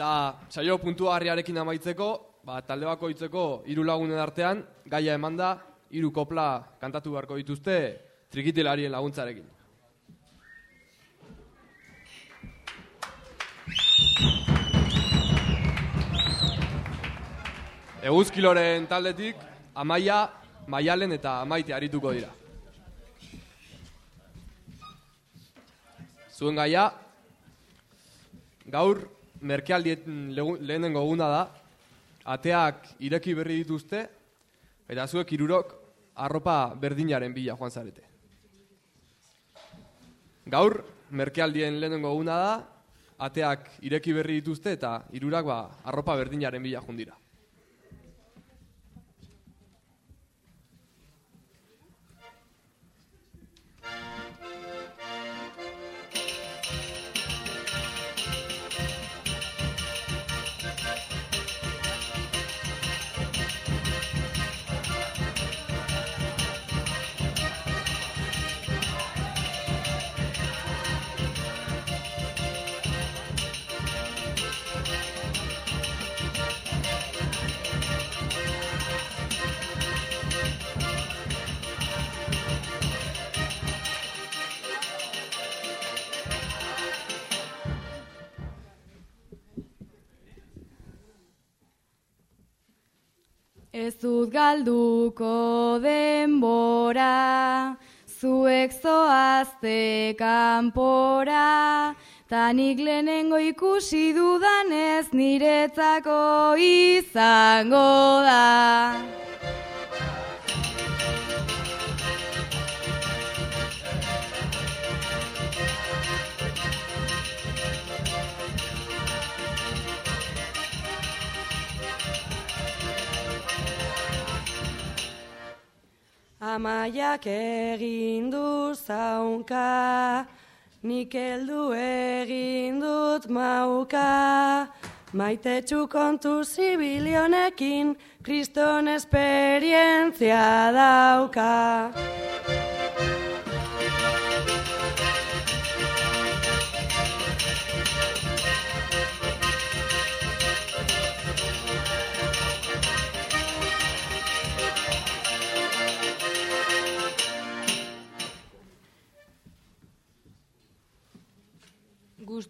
Eta saio puntuarriarekin amaitzeko, ba, talde bakoitzeko hiru lagunen artean, gaia eman da, hiru kopla kantatu beharko dituzte trikitilarien laguntzarekin. Eguzkiloren taldetik, amaia, maialen eta amaite arituko dira. Zuen gaia, gaur merkealdien lehenengo guna da, ateak ireki berri dituzte, eta zuek irurok arropa berdinaren bila joan zarete. Gaur, merkealdien lehenengo guna da, ateak ireki berri dituzte, eta irurak ba, arropa berdinaren bila joan Ez dut galduko denbora, zuek zoazte kanpora, tanik lehenengo ikusi dudanez niretzako izango da. Amaiak egin du zaunka, nik heldu egin dut mauka. Maite kontu zibilionekin, kriston esperientzia dauka.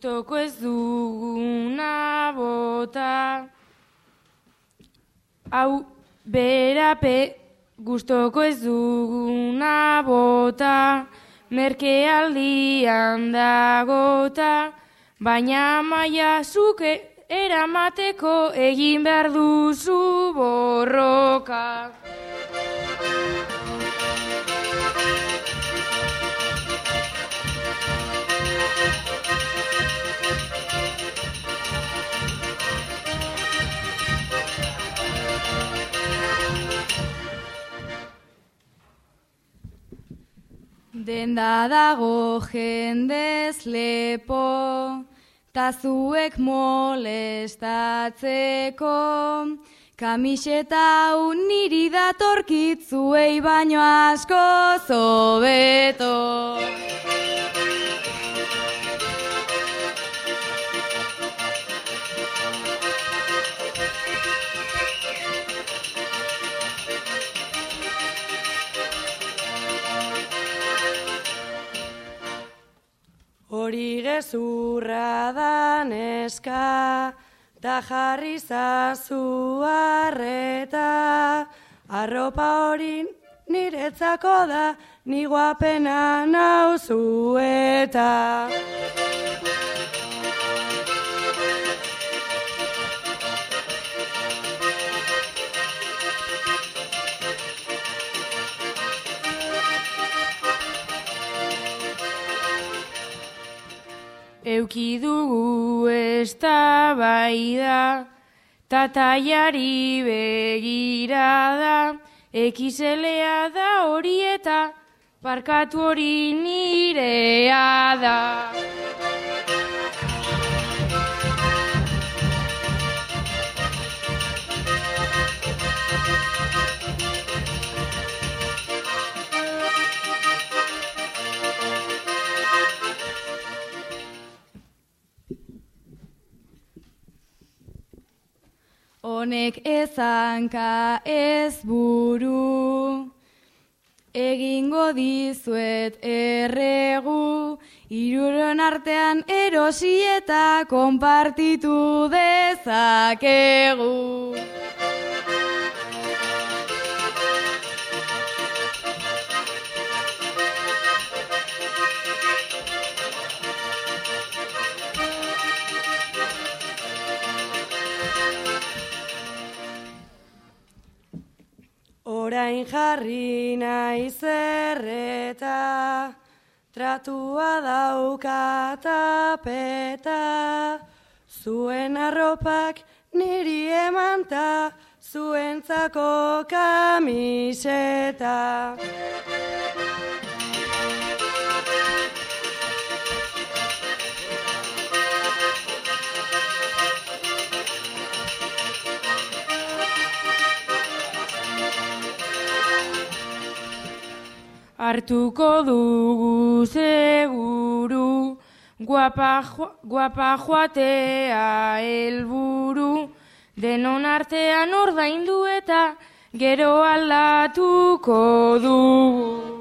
Gustoko ez duguna bota Hau berape Gustoko ez duguna bota Merke aldian dagota Baina maia zuke eramateko egin behar duzu borroka. Denda dago jendez lepo, ta zuek molestatzeko, kamiseta hau niri datorkitzuei baino asko zobeto. Gezurra da neska, da jarri zazu arreta. Arropa hori niretzako da, ni guapena nauzu Euki dugu ez da da, tataiari begirada, ekizelea da hori eta parkatu hori nirea da. Honek ezanka ez buru, egingo dizuet erregu, iruron artean erosi eta konpartitu dezakegu. Orain jarri nahi zerreta, tratua dauka tapeta, zuen arropak niri emanta, zuentzako kamiseta. Hartuko dugu seguru, guapa, guapa joatea helburu, denon artean ordaindu eta gero aldatuko dugu.